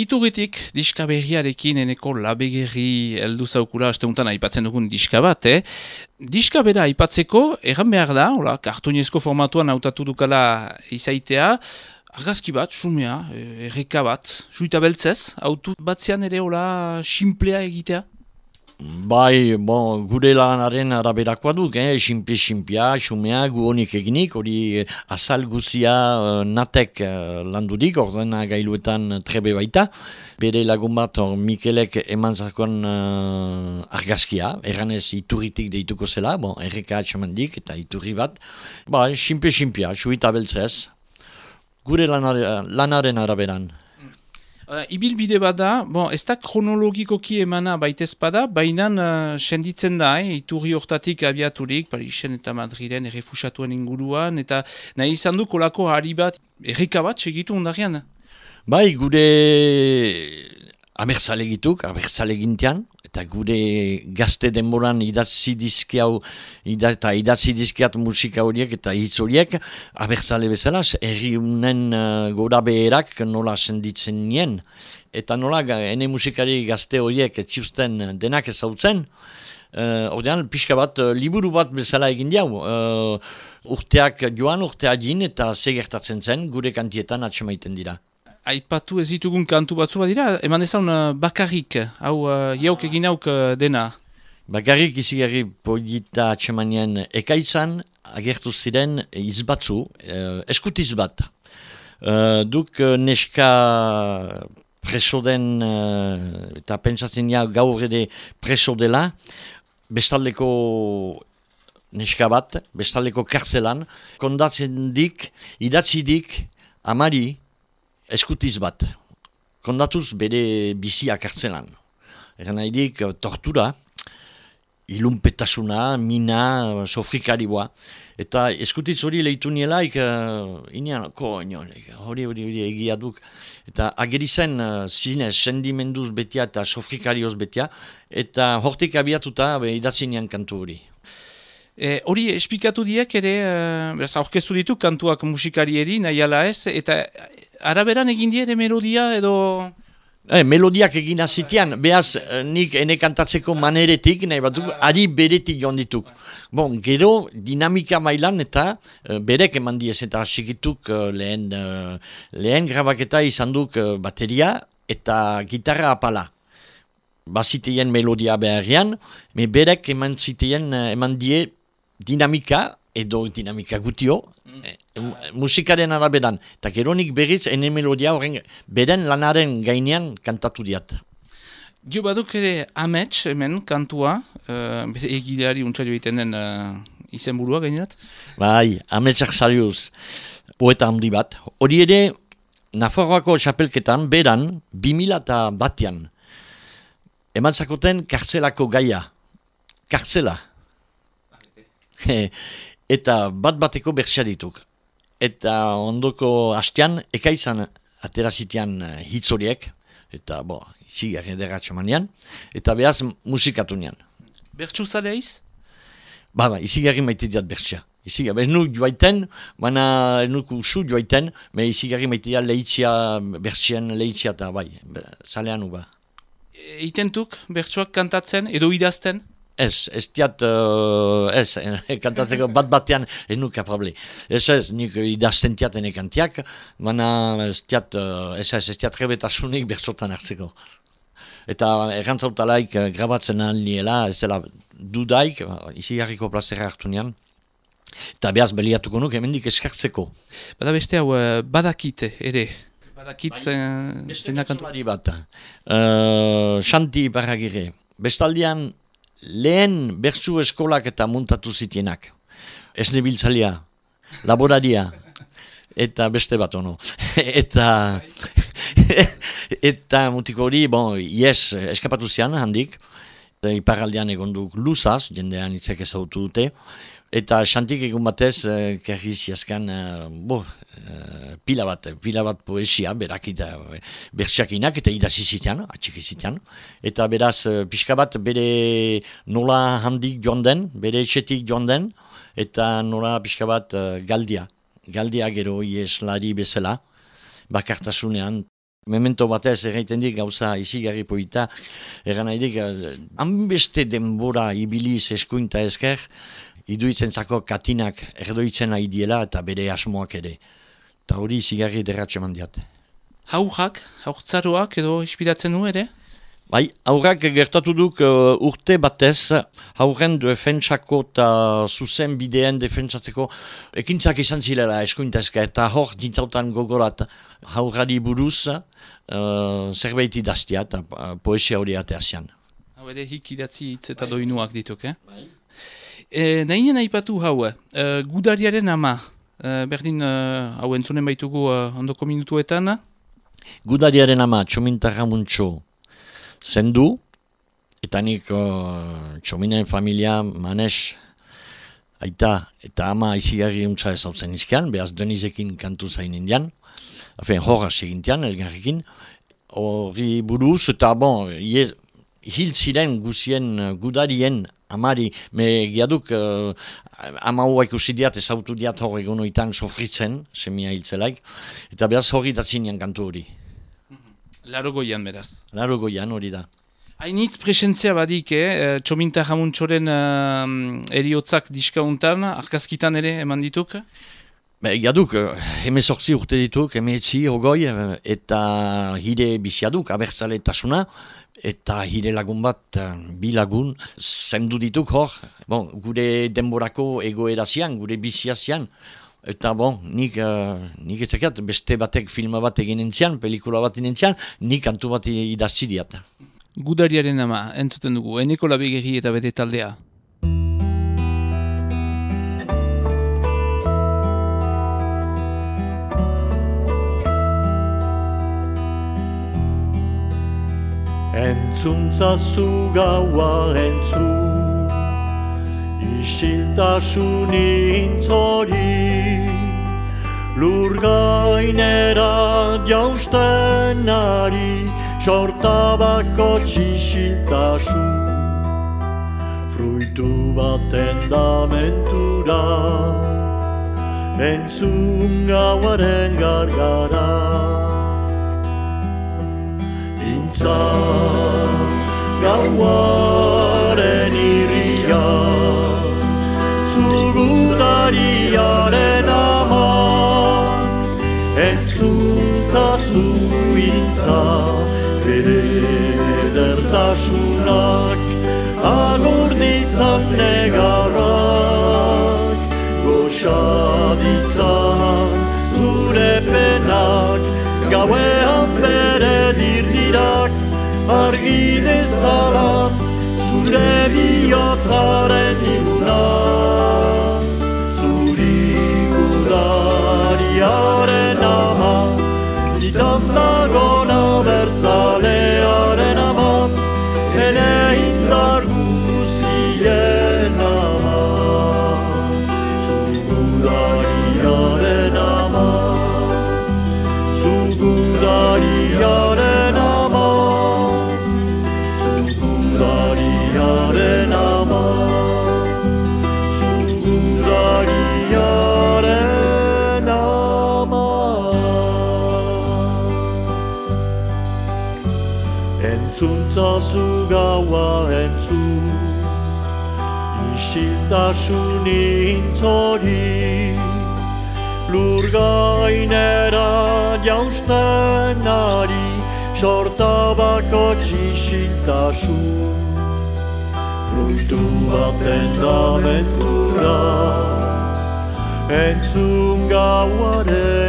Iturritik diska berriarekin eneko labegerri heldu zaukula asteuntan aipatzen dugun diska bat, eh? Diska bera aipatzeko, erran behar da, hola, kartuniezko formatuan hautatu dukala izaitea, argazki bat, sumea, eh, erreka bat, suita beltzez, autu batzean ere hola simplea egitea? Bai, bon, gure lanaren araberakoa duk, eh? simpia, xumea, gu honik eginik, hori eh, azal guzia uh, natek uh, landudik, ordena gailuetan trebe baita. Bere lagun bat, or, Mikelek eman zakon uh, argazkia, erranez iturritik deituko zela, bon, erreka atxamandik eta iturri bat. Bai, simpi simpia, suita beltzez, gure lanaren, lanaren araberan. Uh, ibilbide bada, bon, ez da kronologikoki emana baitez bada, baina uh, senditzen da, eh, iturri hortatik abiaturik, Parisen eta Madriden errefusatuen inguruan, eta nahi izan du kolako hari bat, errika bat segitu ondarian? Bai, gure abertzalegituk, abertzalegintian, eta gure gazte denboran idatzi dizkiau, ida, eta idatzi dizkiat musika horiek eta hitz horiek, abertzale bezala, erri unen uh, gora beherak nola senditzen nien. Eta nola, ene musikari gazte horiek etxiusten denak ezautzen, Uh, ordean, pixka bat, uh, liburu bat bezala egin diau. Uh, urteak joan, urtea din eta segertatzen zen, gure kantietan atxemaiten dira aipatu ez ditugun kantu batzu bat dira, eman ezan uh, bakarrik, hau uh, jauk egin hauk uh, dena. Bakarrik izi gari polita atxemanean ekaitzan, agertu ziren izbatzu, uh, eskutiz bat. Uh, duk neska preso den, uh, eta pentsatzen ja gaur ere preso dela, bestaldeko neska bat, bestaldeko karzelan, kondatzen dik, idatzi dik, amari, eskutiz bat, kondatuz bere biziak hartzenan. Egan nahi dik, eh, tortura, ilunpetasuna, mina, sofrikariboa. Eta eskutiz hori lehitu nielaik, uh, inean, ko, hori hori hori egia duk. Eta ageri zen, uh, zinez, sendimenduz betia eta sofrikarioz betia. Eta hortik abiatuta, idatzinean kantu hori. E, hori espikatu diek ere, uh, aurkeztu ditu kantuak musikarieri, nahi ala ez, eta araberan egin diere melodia edo... Eh, melodiak egin azitean, behaz eh, nik ene kantatzeko maneretik, nahi batuk, ari beretik joan dituk. Bon, gero dinamika mailan eta uh, berek eman diez eta asikituk uh, lehen, uh, lehen grabaketa izan duk bateria eta gitarra apala. Baziteien melodia beharrean, me berek eman ziteien, eman die dinamika edo dinamika gutio, mm. e, musikaren araberan. Eta geronik berriz, ene melodia horren, beren lanaren gainean kantatu diat. Jo baduk ere amets hemen kantua, uh, egileari untsailo egiten den uh, izen burua gaineat? Bai, ametsak zariuz, poeta handi bat. Hori ere, Nafarroako txapelketan, beran, 2000 batean, eman zakoten kartzelako gaia. Kartzela. eta bat bateko bertsia dituk. Eta ondoko hastean, ekaizan aterazitean uh, hitz horiek, eta bo, gari manean, eta behaz musikatu nian. Bertsu zale eiz? Ba, ba, izi gari maite diat bertsia. Izi gari, ez joaiten, baina ez nuk usu joaiten, me izi gari maite diat lehitzia, bertsien lehitzia eta bai, zalean uba. Eitentuk bertsuak kantatzen edo idazten? Ez, ez diat, uh, ez, kantatzeko bat batean, ez nuka probable. Ez ez, nik idazten tiat ene kantiak, baina ez diat, uh, ez ez, ez diat rebetasunik bertzotan hartzeko. Eta errantzautalaik grabatzen niela, ez dela dudaik, izi garriko plazera hartu nian, eta behaz beliatuko nuk, hemendik eskartzeko. Bada beste hau, badakite, ere, badakit bai, zen kantu. bat, uh, Xanti barragire, bestaldian, lehen bertsu eskolak eta muntatu zitienak. Esne biltzalia, laboraria, eta beste bat ono. eta eta mutiko hori, bon, yes, eskapatu zian handik, iparaldean egon duk luzaz, jendean itzek ezautu dute, Eta xantik egun batez, uh, kerriz jaskan, uh, bo, uh, pila bat, pila bat poesia, berak eta bertsakinak eta idazi zitean, atxiki zitean. Eta beraz, uh, pixka bat, bere nola handik joan den, bere etxetik joan den, eta nola pixka bat galdia. Galdia gero ieslari bezala, bakartasunean, Memento batez erraiten dik gauza izigarri poita, eran nahi dik, eh, hanbeste denbora ibiliz eskuinta ezker, iduitzen zako katinak erdoitzen nahi diela eta bere asmoak ere. Eta hori izigarri derratxe mandiat. Haujak, haujtzaroak edo inspiratzen du ere? Bai, aurrak gertatu duk uh, urte batez, hauren defentsako eta zuzen bideen defentsatzeko ekintzak izan zilera eskuintezka eta hor dintzautan gogorat haurrari buruz uh, zerbait idaztia eta uh, poesia hori ateazian. Hau ere hik idatzi hitz eta bai. doinuak dituk, eh? Bai. E, Nahien aipatu hau, uh, gudariaren ama, uh, berdin uh, hau entzunen baitugu uh, ondoko minutuetan? Gudariaren ama, txomintarra muntxo, zendu, eta nik uh, txominen familia manes aita eta ama izigarri untsa ez hau zen izkian, behaz denizekin kantu zain indian, hafen horra segintian, elgarrekin, hori buruz, eta bon, hil ziren guzien gudarien amari, me giaduk uh, ama hua ikusi diat, ez autu diat hor egon oitan sofritzen, semia hiltzelaik, eta behaz hori datzinean kantu hori. Laro goian beraz. Laro goian hori da. Hainitz presentzia badik, eh? txominta jamuntxoren uh, eriotzak diskauntan, arkazkitan ere eman dituk? Be, jaduk, heme sortzi urte dituk, heme etzi ogoi, eta hire biziaduk, abertzale tasuna, eta hire lagun bat, bi lagun, zendu dituk hor, bon, gure denborako egoerazian, gure biziazian, Eta bon, nik, uh, nik ezakiat, beste batek filma bat egin entzian, pelikula bat entzian, nik antu bat idaztzi diat. Gudariaren ama, entzuten dugu, eneko labegeri eta bere taldea. Entzuntza zu gaua entzun. Isiltasun intzori Lur gainera jausten ari Sortabako txisiltasun Fruitu baten damentura Entzun gauaren gargara. Intzan gauaren irriak zugutariaren aman Entzuntza zuintza bere edertasunak Agurditzan negarrak Goxaditzan zure penak Gauean argi dezalan Zure bihotzaren Entzuntza zu gaua entzun Isiltasun intzori Lur gainera jausten ari Sortabako txisiltasun Fruitu baten gauaren